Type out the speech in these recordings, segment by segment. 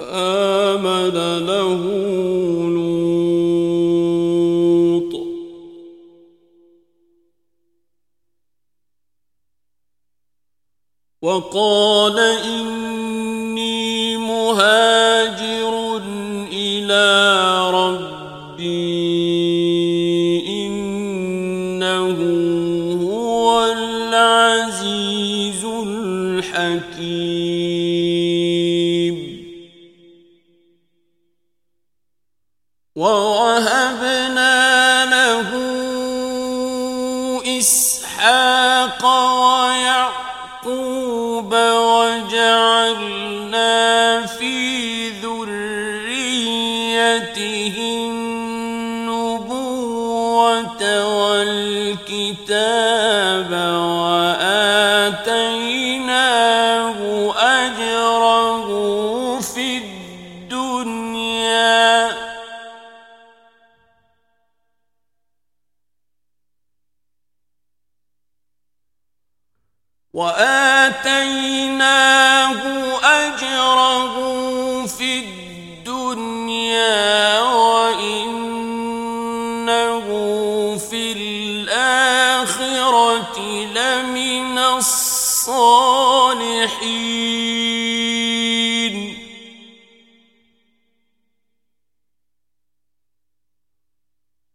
آمن له لوط. وقال إني مهاجر إلى ربي. إنه هو العزيز الحكيم. وَوَهَبْنَا لَهُ إِسْحَاقَ وَيَعْقُوبَ وَجَعَلْنَا فِي ذُرِّيَّتِهِ النُّبُوَّةَ وَالْكِتَابَ في الآخرة لمن الصالحين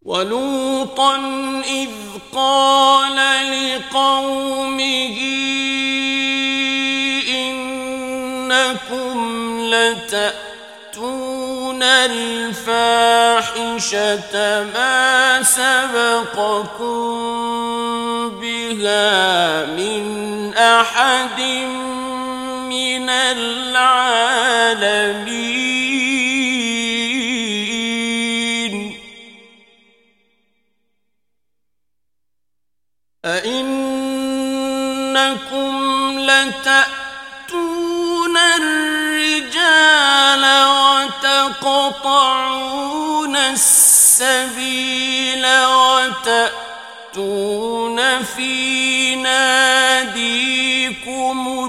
ولوطا إذ قال لقومه إنكم لتأتون الفاحشة ما سبقكم بها من أحد من العالمين تقطعون السبيل وتأتون في ناديكم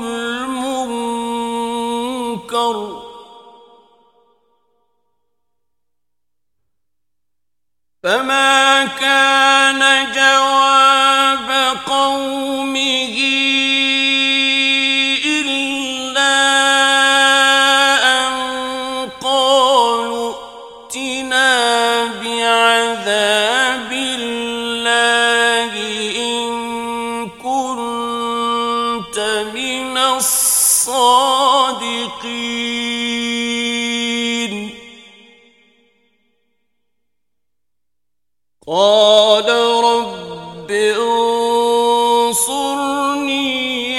المنكر فما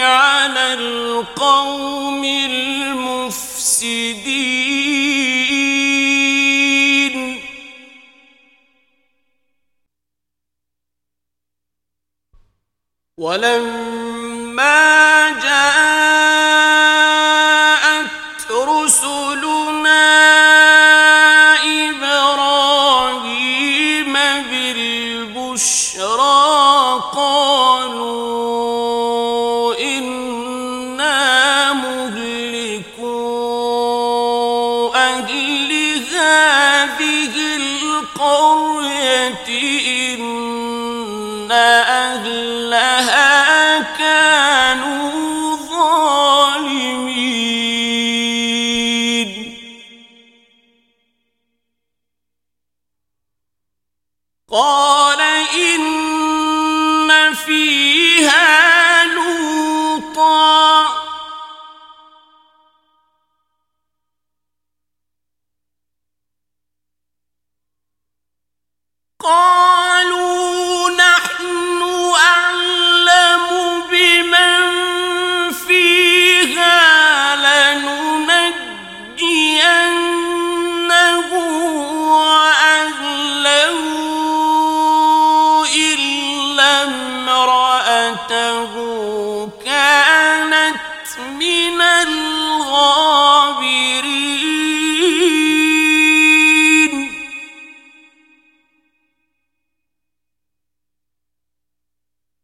على القوم المفسدين ولما جاء قال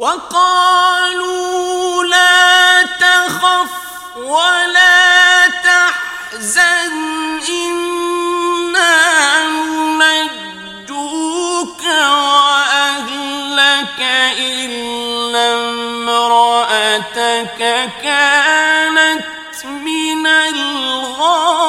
وقالوا لا تخف ولا تحزن إنا ننجوك وأهلك إلا امرأتك كانت من الغابرين.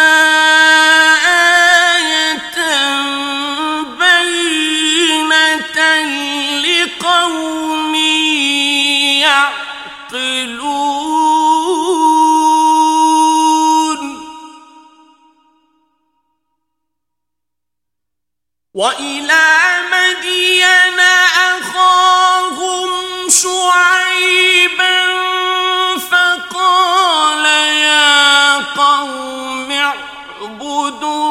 وَإِلَى مَدْيَنَ أَخَاهُمْ شُعَيْبًا فَقَالَ يَا قَوْمِ اعْبُدُوا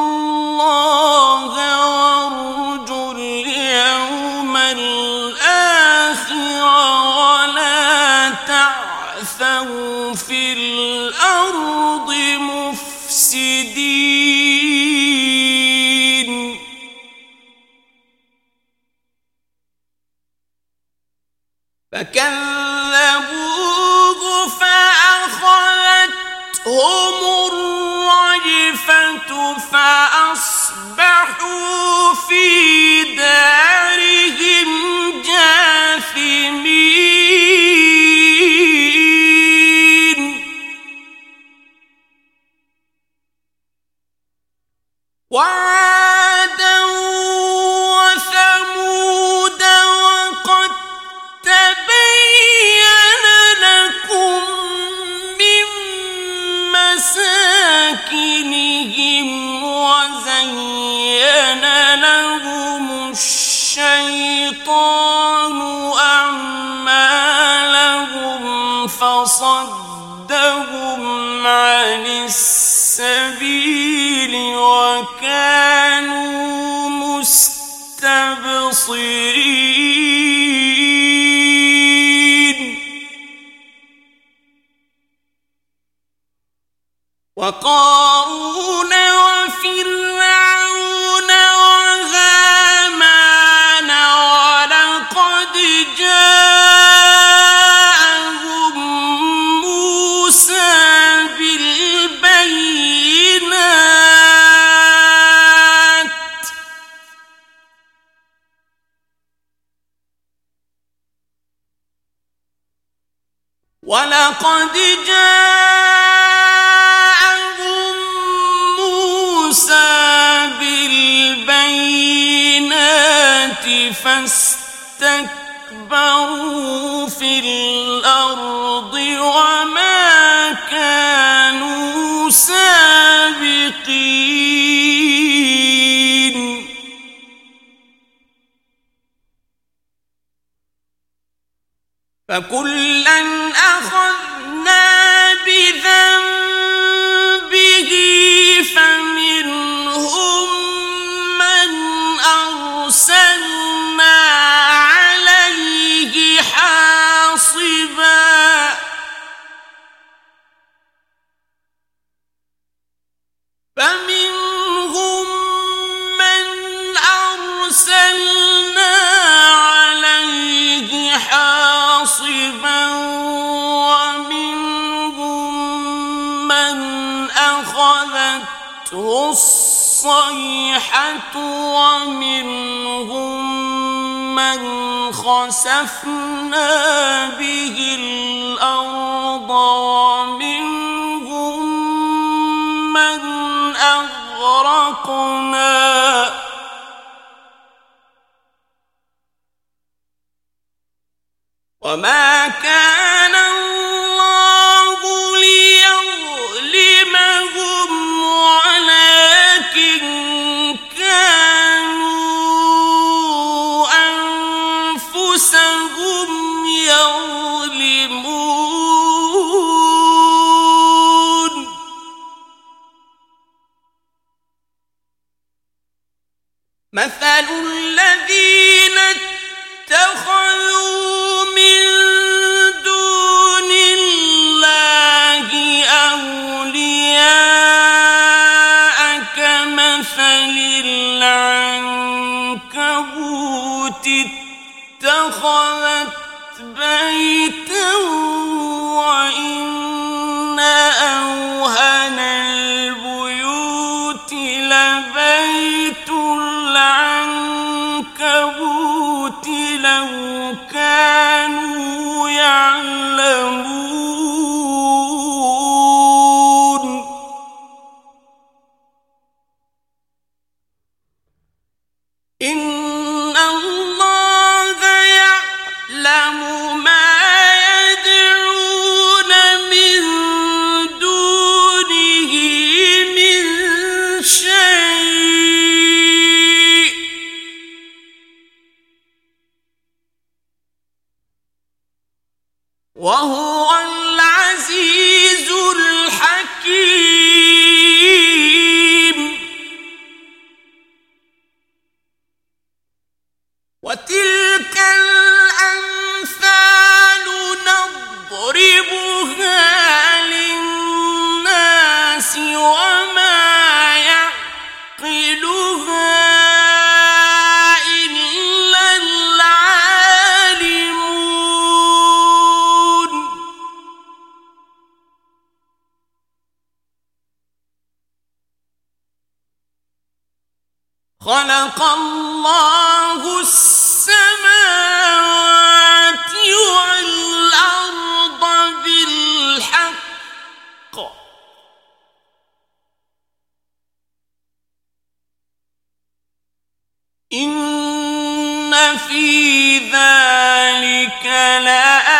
فأصبحوا في السبيل وكانوا مستبصرين. وَلَقَدْ جَاءَهُم مُوسَى بِالْبَيِّنَاتِ فَاسْتَكْبَرُوا فِي الْأَرْضِ وَمَا كَانُوا سَابِقِينَ فَكُلَّ خسفنا به الأرض ومنهم من أغرقنا وما 生活。وهو العزيز الحكيم. وتلك نضربها للناس وما يعقلها في ذلك لآ